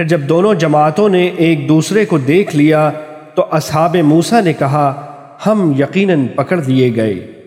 پھر جب دونوں جماعتوں نے ایک دوسرے کو دیکھ لیا تو اصحاب موسیٰ نے کہا، ہم یقیناً پکڑ دیے گئے۔